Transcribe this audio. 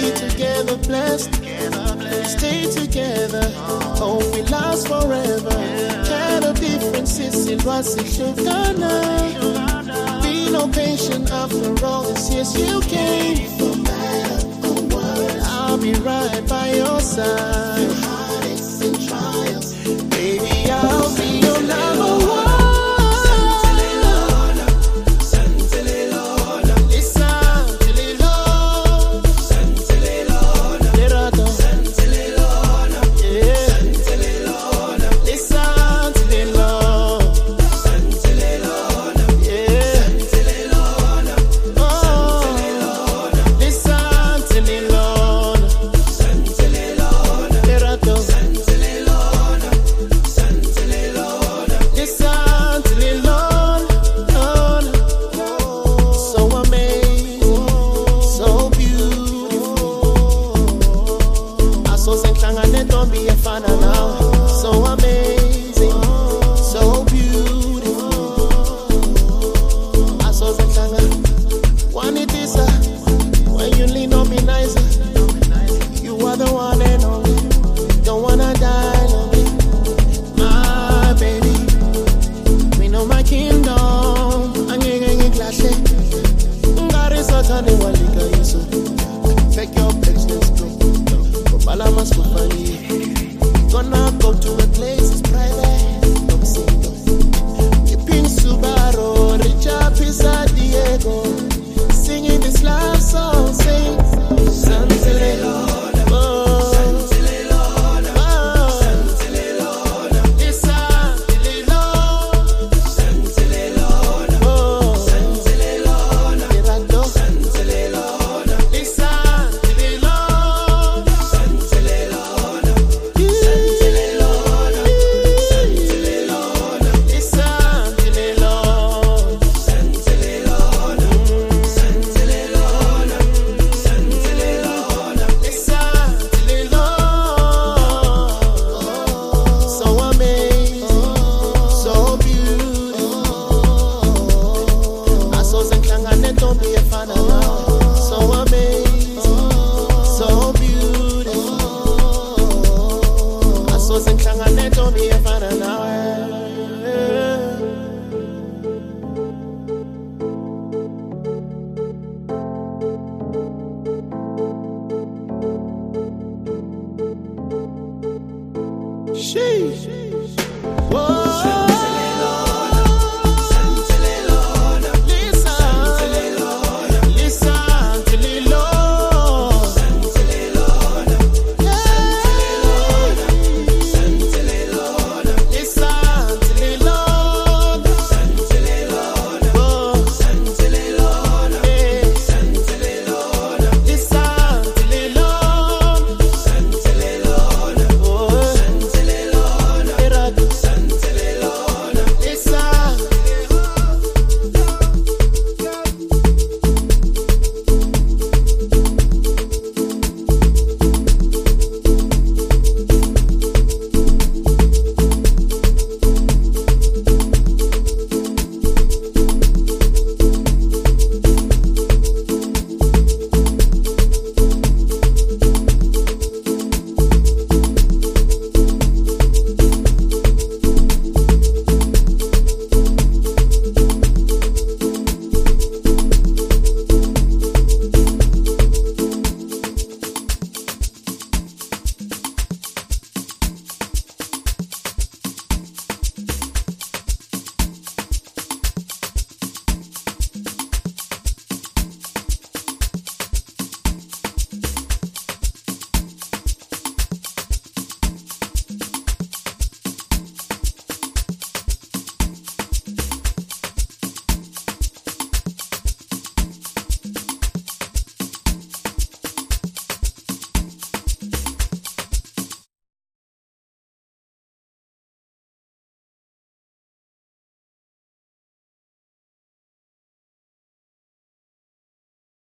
be together, blessed. Stay together, oh, we last forever. Care the differences, it was gonna. Be no patient after all these years you came. Ngihlose ngihlangane ntombi Sheesh.